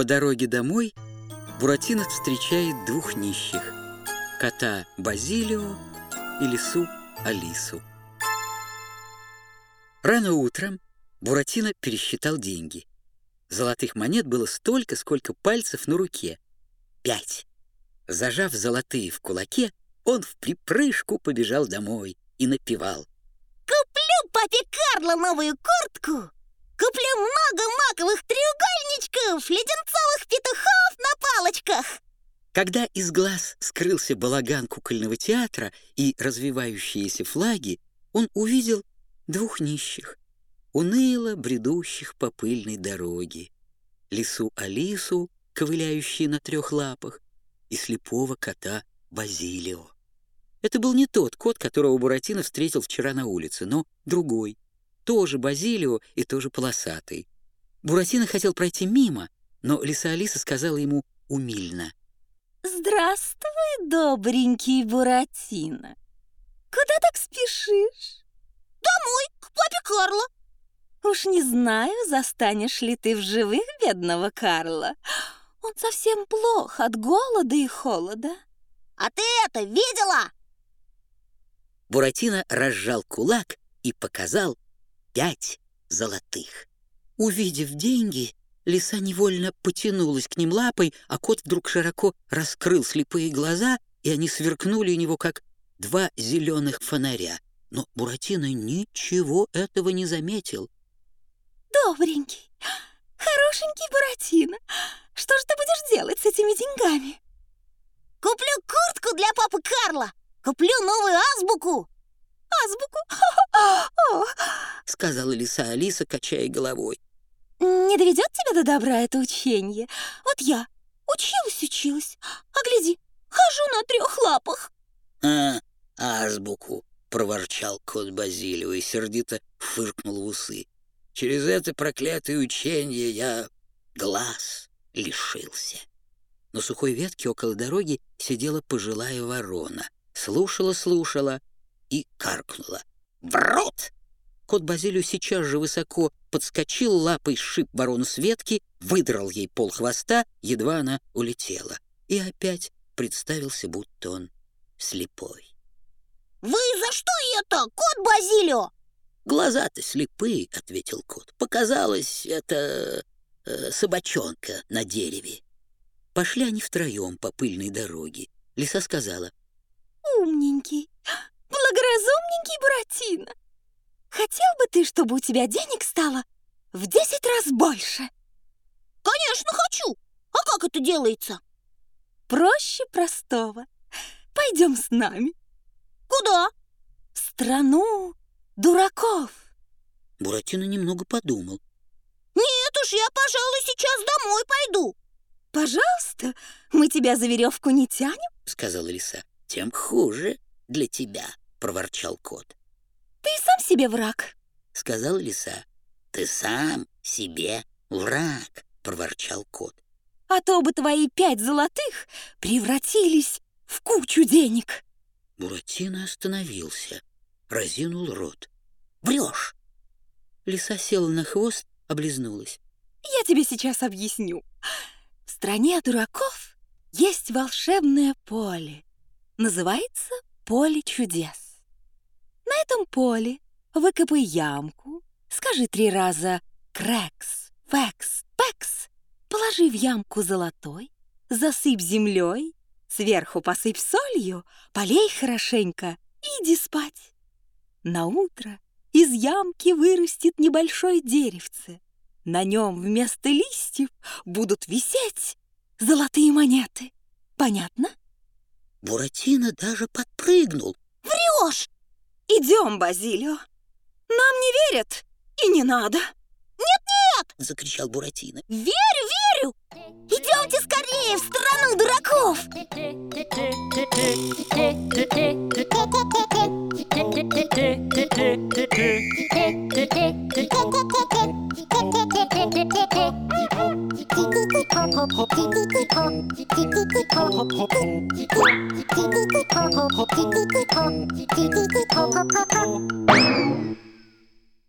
По дороге домой Буратино встречает двух нищих – кота Базилио и лису Алису. Рано утром Буратино пересчитал деньги. Золотых монет было столько, сколько пальцев на руке — пять. Зажав золотые в кулаке, он в припрыжку побежал домой и напевал. Куплю папе Карло новую куртку, куплю много маковых треугольничков, палочках. Когда из глаз скрылся балаган кукольного театра и развивающиеся флаги, он увидел двух нищих, уныло бредущих по пыльной дороге, лису Алису, ковыляющие на трех лапах, и слепого кота Базилио. Это был не тот кот, которого Буратино встретил вчера на улице, но другой, тоже Базилио и тоже полосатый. Буратино хотел пройти мимо, но лиса Алиса сказала ему умильно — Здравствуй, добренький Буратино. Куда так спешишь? Домой, к папе Карло. Уж не знаю, застанешь ли ты в живых бедного Карла. Он совсем плох от голода и холода. А ты это видела? Буратино разжал кулак и показал пять золотых. Увидев деньги, Лиса невольно потянулась к ним лапой, а кот вдруг широко раскрыл слепые глаза, и они сверкнули у него, как два зеленых фонаря. Но Буратино ничего этого не заметил. «Добренький, хорошенький Буратино, что же ты будешь делать с этими деньгами?» «Куплю куртку для папы Карла, куплю новую азбуку». «Азбуку?» — сказала лиса Алиса, качая головой. Не доведет тебя до добра это учение? Вот я училась-училась, а гляди, хожу на трех лапах. А, азбуку, проворчал кот Базилио и сердито фыркнул в усы. Через это проклятое учение я глаз лишился. На сухой ветке около дороги сидела пожилая ворона. Слушала-слушала и каркнула. «Врут!» Кот Базилио сейчас же высоко подскочил, лапой сшиб ворону с ветки, выдрал ей пол хвоста, едва она улетела. И опять представился, будто он слепой. «Вы за что это, кот Базилио?» «Глаза-то слепые», — ответил кот. «Показалось, это э, собачонка на дереве». Пошли они втроем по пыльной дороге. Лиса сказала. «Умненький, благоразумненький Буратино. Хотел бы ты, чтобы у тебя денег стало в десять раз больше? Конечно, хочу. А как это делается? Проще простого. Пойдем с нами. Куда? В страну дураков. Буратино немного подумал. Нет уж, я, пожалуй, сейчас домой пойду. Пожалуйста, мы тебя за веревку не тянем, сказала лиса. Тем хуже для тебя, проворчал кот. Себе враг, сказала лиса. Ты сам себе враг, проворчал кот. А то бы твои пять золотых превратились в кучу денег. Буратино остановился, разинул рот. Врешь! Лиса села на хвост, облизнулась. Я тебе сейчас объясню. В стране дураков есть волшебное поле. Называется поле чудес. На этом поле выкопай ямку, скажи три раза «крэкс», «фэкс», «пэкс», положи в ямку золотой, засыпь землей, сверху посыпь солью, полей хорошенько и иди спать. На утро из ямки вырастет небольшое деревце. На нем вместо листьев будут висеть золотые монеты. Понятно? Буратино даже подпрыгнул. Врешь! Идем, Базилио. Нам не верят и не надо. Нет-нет! Закричал Буратино. Верю, верю! Идемте скорее в страну дураков! Thank you.